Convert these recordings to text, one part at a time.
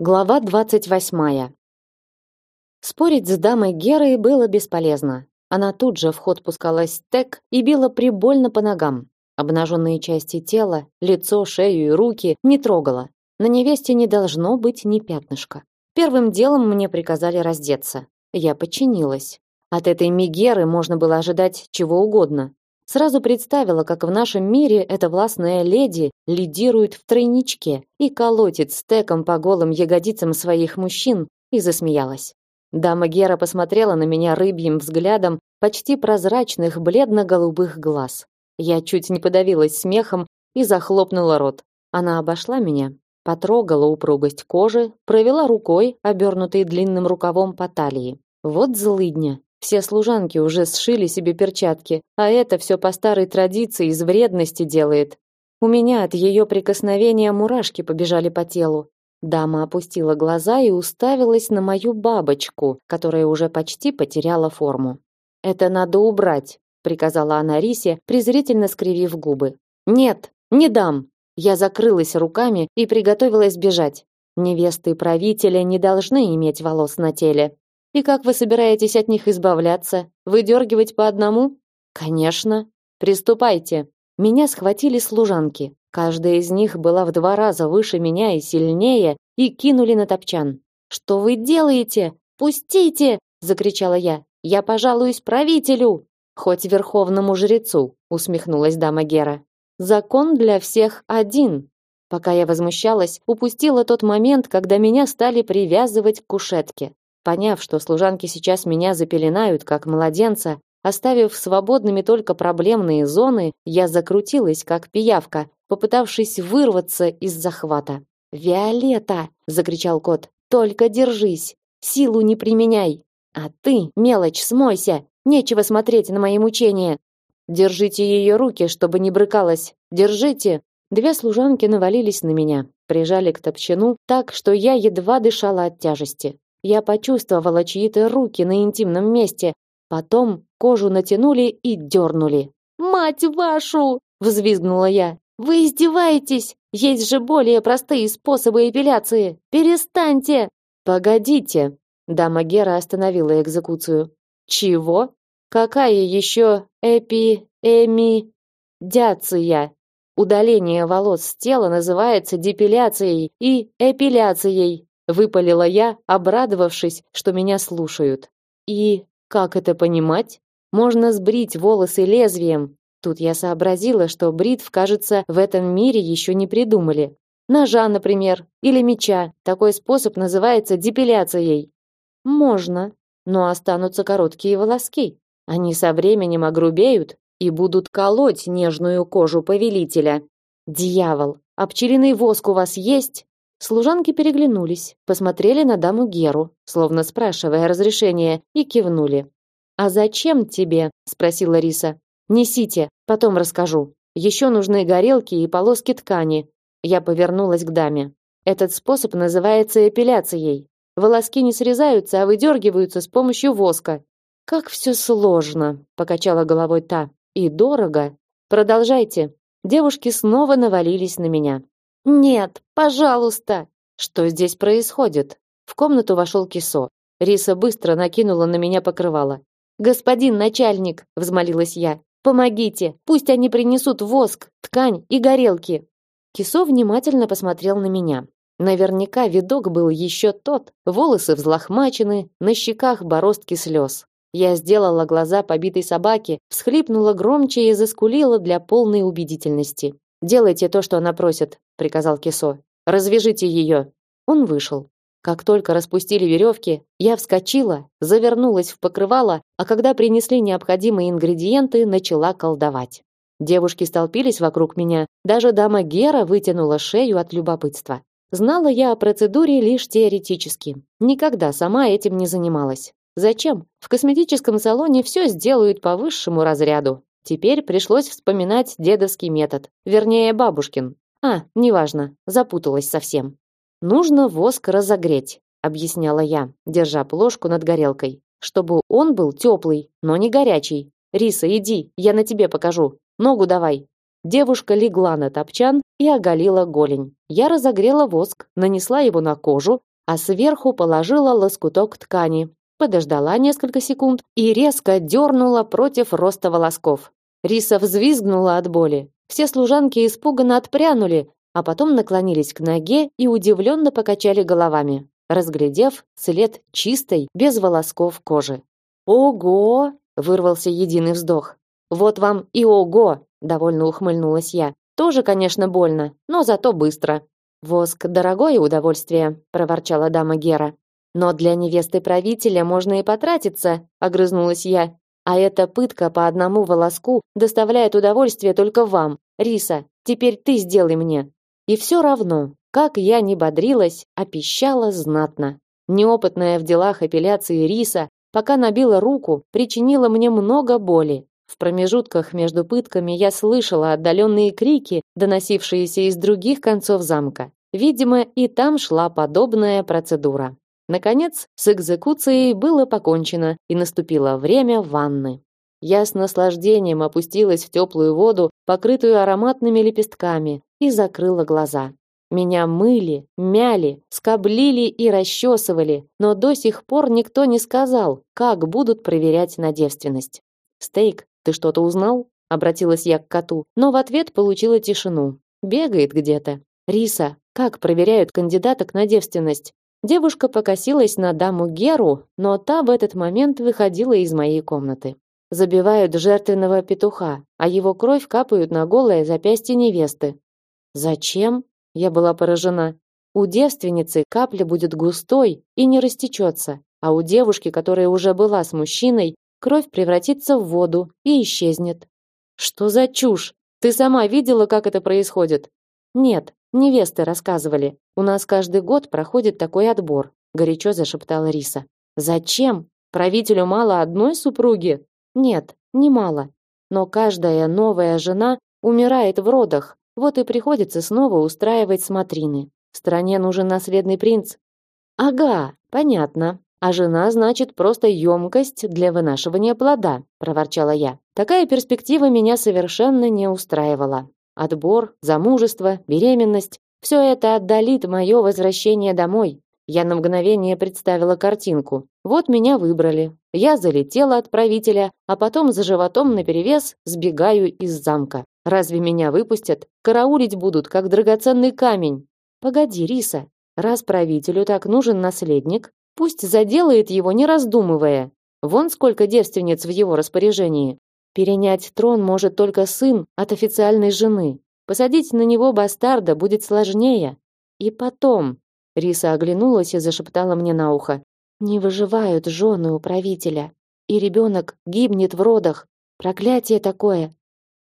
Глава двадцать восьмая. Спорить с дамой Герой было бесполезно. Она тут же в ход пускалась стек и била прибольно по ногам. Обнаженные части тела, лицо, шею и руки не трогала. На невесте не должно быть ни пятнышка. Первым делом мне приказали раздеться. Я подчинилась. От этой Мегеры можно было ожидать чего угодно. Сразу представила, как в нашем мире эта властная леди лидирует в тройничке и колотит стеком по голым ягодицам своих мужчин, и засмеялась. Дама Гера посмотрела на меня рыбьим взглядом почти прозрачных бледно-голубых глаз. Я чуть не подавилась смехом и захлопнула рот. Она обошла меня, потрогала упругость кожи, провела рукой, обернутой длинным рукавом по талии. Вот злыдня. Все служанки уже сшили себе перчатки, а это все по старой традиции из вредности делает. У меня от ее прикосновения мурашки побежали по телу. Дама опустила глаза и уставилась на мою бабочку, которая уже почти потеряла форму. Это надо убрать, приказала она Рисе, презрительно скривив губы. Нет, не дам. Я закрылась руками и приготовилась бежать. Невесты правителя не должны иметь волос на теле. И как вы собираетесь от них избавляться? Выдергивать по одному? Конечно. Приступайте. Меня схватили служанки. Каждая из них была в два раза выше меня и сильнее, и кинули на топчан. Что вы делаете? Пустите! закричала я. Я пожалуюсь правителю, хоть верховному жрецу, усмехнулась дама Гера. Закон для всех один. Пока я возмущалась, упустила тот момент, когда меня стали привязывать к кушетке. Поняв, что служанки сейчас меня запеленают как младенца, оставив свободными только проблемные зоны, я закрутилась как пиявка, попытавшись вырваться из захвата. "Виолетта!" закричал кот. "Только держись, силу не применяй. А ты, мелочь, смойся. Нечего смотреть на мои мучения. Держите ее руки, чтобы не брыкалась. Держите". Две служанки навалились на меня, прижали к топчану так, что я едва дышала от тяжести. Я почувствовала чьи-то руки на интимном месте, потом кожу натянули и дернули. «Мать вашу!» – взвизгнула я. «Вы издеваетесь? Есть же более простые способы эпиляции! Перестаньте!» «Погодите!» – дама Гера остановила экзекуцию. «Чего? Какая еще эпи... эми... дяция?» Удаление волос с тела называется депиляцией и эпиляцией выпалила я, обрадовавшись, что меня слушают. И как это понимать? Можно сбрить волосы лезвием. Тут я сообразила, что бритв, кажется, в этом мире еще не придумали. Ножа, например, или меча. Такой способ называется депиляцией. Можно, но останутся короткие волоски. Они со временем огрубеют и будут колоть нежную кожу повелителя. Дьявол, а пчелиный воск у вас есть? Служанки переглянулись, посмотрели на даму Геру, словно спрашивая разрешения, и кивнули. «А зачем тебе?» – спросила Риса. «Несите, потом расскажу. Еще нужны горелки и полоски ткани». Я повернулась к даме. Этот способ называется эпиляцией. Волоски не срезаются, а выдергиваются с помощью воска. «Как все сложно», – покачала головой та. «И дорого. Продолжайте». Девушки снова навалились на меня. Нет, пожалуйста. Что здесь происходит? В комнату вошел Кисо. Риса быстро накинула на меня покрывало. Господин начальник, взмолилась я. Помогите, пусть они принесут воск, ткань и горелки. Кисо внимательно посмотрел на меня. Наверняка видок был еще тот. Волосы взлохмачены, на щеках бороздки слез. Я сделала глаза побитой собаки, всхлипнула громче и заскулила для полной убедительности. Делайте то, что она просит, приказал Кисо. Развяжите ее. Он вышел. Как только распустили веревки, я вскочила, завернулась в покрывало, а когда принесли необходимые ингредиенты, начала колдовать. Девушки столпились вокруг меня, даже дама Гера вытянула шею от любопытства. Знала я о процедуре лишь теоретически. Никогда сама этим не занималась. Зачем? В косметическом салоне все сделают по высшему разряду. Теперь пришлось вспоминать дедовский метод, вернее, бабушкин. А, неважно, запуталась совсем. Нужно воск разогреть, объясняла я, держа плошку над горелкой, чтобы он был теплый, но не горячий. Риса, иди, я на тебе покажу. Ногу давай. Девушка легла на топчан и оголила голень. Я разогрела воск, нанесла его на кожу, а сверху положила лоскуток ткани. Подождала несколько секунд и резко дернула против роста волосков. Риса взвизгнула от боли. Все служанки испуганно отпрянули, а потом наклонились к ноге и удивленно покачали головами, разглядев след чистой, без волосков кожи. «Ого!» — вырвался единый вздох. «Вот вам и ого!» — довольно ухмыльнулась я. «Тоже, конечно, больно, но зато быстро». «Воск — дорогое удовольствие», — проворчала дама Гера. «Но для невесты правителя можно и потратиться», — огрызнулась я. «А эта пытка по одному волоску доставляет удовольствие только вам. Риса, теперь ты сделай мне». И все равно, как я не бодрилась, а пищала знатно. Неопытная в делах эпиляции Риса, пока набила руку, причинила мне много боли. В промежутках между пытками я слышала отдаленные крики, доносившиеся из других концов замка. Видимо, и там шла подобная процедура. Наконец, с экзекуцией было покончено, и наступило время ванны. Я с наслаждением опустилась в теплую воду, покрытую ароматными лепестками, и закрыла глаза. Меня мыли, мяли, скоблили и расчесывали, но до сих пор никто не сказал, как будут проверять на девственность. «Стейк, ты что-то узнал?» — обратилась я к коту, но в ответ получила тишину. «Бегает где-то». «Риса, как проверяют кандидаток на девственность?» Девушка покосилась на даму Геру, но та в этот момент выходила из моей комнаты. Забивают жертвенного петуха, а его кровь капают на голое запястье невесты. Зачем? Я была поражена. У девственницы капля будет густой и не растечется, а у девушки, которая уже была с мужчиной, кровь превратится в воду и исчезнет. Что за чушь? Ты сама видела, как это происходит? Нет, невесты рассказывали. У нас каждый год проходит такой отбор, горячо зашептала Риса. Зачем? Правителю мало одной супруги? Нет, не мало. Но каждая новая жена умирает в родах, вот и приходится снова устраивать смотрины. Стране нужен наследный принц. Ага, понятно. А жена, значит, просто емкость для вынашивания плода, проворчала я. Такая перспектива меня совершенно не устраивала. Отбор, замужество, беременность все это отдалит мое возвращение домой. Я на мгновение представила картинку. Вот меня выбрали. Я залетела от правителя, а потом за животом наперевес сбегаю из замка. Разве меня выпустят? Караулить будут, как драгоценный камень. Погоди, Риса, раз правителю так нужен наследник, пусть заделает его, не раздумывая. Вон сколько девственниц в его распоряжении. Перенять трон может только сын от официальной жены. Посадить на него бастарда будет сложнее. И потом... Риса оглянулась и зашептала мне на ухо. Не выживают жены у правителя. И ребенок гибнет в родах. Проклятие такое.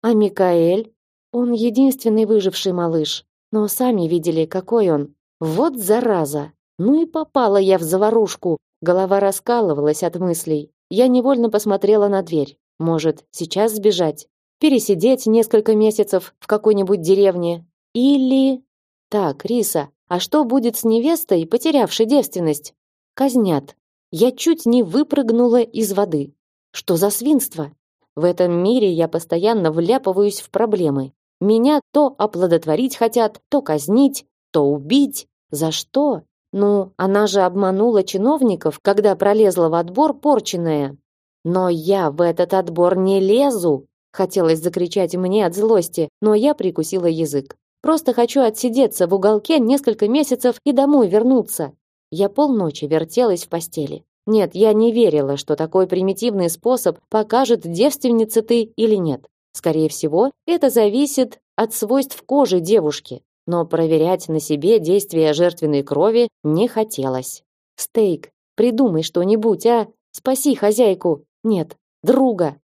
А Микаэль? Он единственный выживший малыш. Но сами видели, какой он. Вот зараза. Ну и попала я в заварушку. Голова раскалывалась от мыслей. Я невольно посмотрела на дверь. Может, сейчас сбежать? Пересидеть несколько месяцев в какой-нибудь деревне? Или... Так, Риса, а что будет с невестой, потерявшей девственность? Казнят. Я чуть не выпрыгнула из воды. Что за свинство? В этом мире я постоянно вляпываюсь в проблемы. Меня то оплодотворить хотят, то казнить, то убить. За что? Ну, она же обманула чиновников, когда пролезла в отбор порченная. Но я в этот отбор не лезу. Хотелось закричать мне от злости, но я прикусила язык. Просто хочу отсидеться в уголке несколько месяцев и домой вернуться. Я полночи вертелась в постели. Нет, я не верила, что такой примитивный способ покажет, девственница ты или нет. Скорее всего, это зависит от свойств кожи девушки. Но проверять на себе действие жертвенной крови не хотелось. Стейк, придумай что-нибудь, а? Спаси хозяйку. Нет, друга.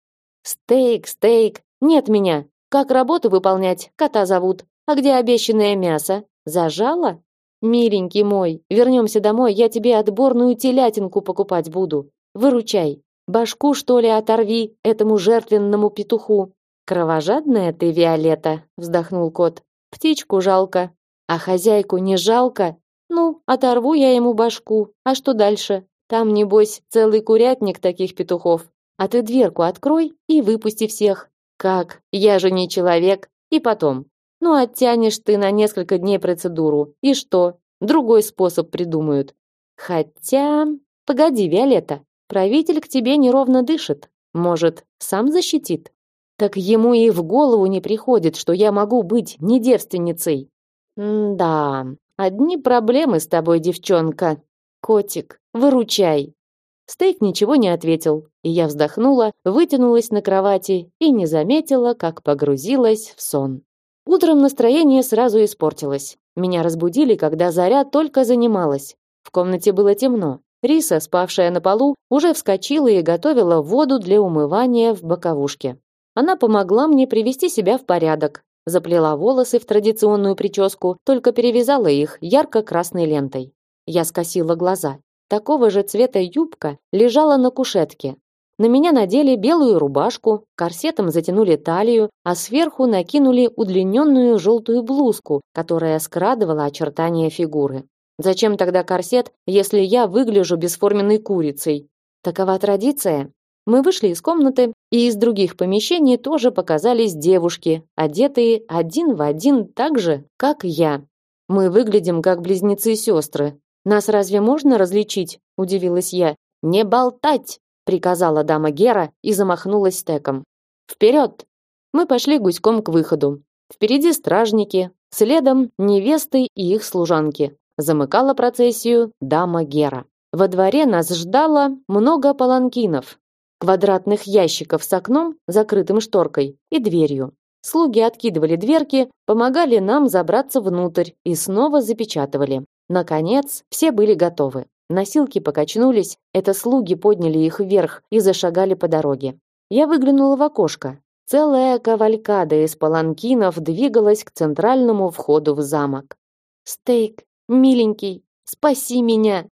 Стейк, стейк, нет меня. Как работу выполнять? Кота зовут. А где обещанное мясо? Зажала? Миленький мой, вернемся домой, я тебе отборную телятинку покупать буду. Выручай. Башку, что ли, оторви этому жертвенному петуху. Кровожадная ты, Виолетта, вздохнул кот. Птичку жалко. А хозяйку не жалко? Ну, оторву я ему башку. А что дальше? Там, небось, целый курятник таких петухов. А ты дверку открой и выпусти всех. Как? Я же не человек. И потом, ну, оттянешь ты на несколько дней процедуру. И что? Другой способ придумают. Хотя, погоди, Виолетта, правитель к тебе неровно дышит. Может, сам защитит? Так ему и в голову не приходит, что я могу быть не девственницей. да, одни проблемы с тобой, девчонка. Котик, выручай. Стейк ничего не ответил, и я вздохнула, вытянулась на кровати и не заметила, как погрузилась в сон. Утром настроение сразу испортилось. Меня разбудили, когда заря только занималась. В комнате было темно. Риса, спавшая на полу, уже вскочила и готовила воду для умывания в боковушке. Она помогла мне привести себя в порядок, заплела волосы в традиционную прическу, только перевязала их ярко-красной лентой. Я скосила глаза. Такого же цвета юбка лежала на кушетке. На меня надели белую рубашку, корсетом затянули талию, а сверху накинули удлиненную желтую блузку, которая скрадывала очертания фигуры. Зачем тогда корсет, если я выгляжу бесформенной курицей? Такова традиция. Мы вышли из комнаты, и из других помещений тоже показались девушки, одетые один в один так же, как я. Мы выглядим как близнецы-сестры, нас разве можно различить? удивилась я. Не болтать, приказала дама Гера и замахнулась стеком. Вперед! Мы пошли гуськом к выходу. Впереди стражники, следом невесты и их служанки. Замыкала процессию дама Гера. Во дворе нас ждало много паланкинов, квадратных ящиков с окном, закрытым шторкой, и дверью. Слуги откидывали дверки, помогали нам забраться внутрь и снова запечатывали. Наконец, все были готовы. Носилки покачнулись, это слуги подняли их вверх и зашагали по дороге. Я выглянула в окошко. Целая кавалькада из паланкинов двигалась к центральному входу в замок. «Стейк, миленький, спаси меня!»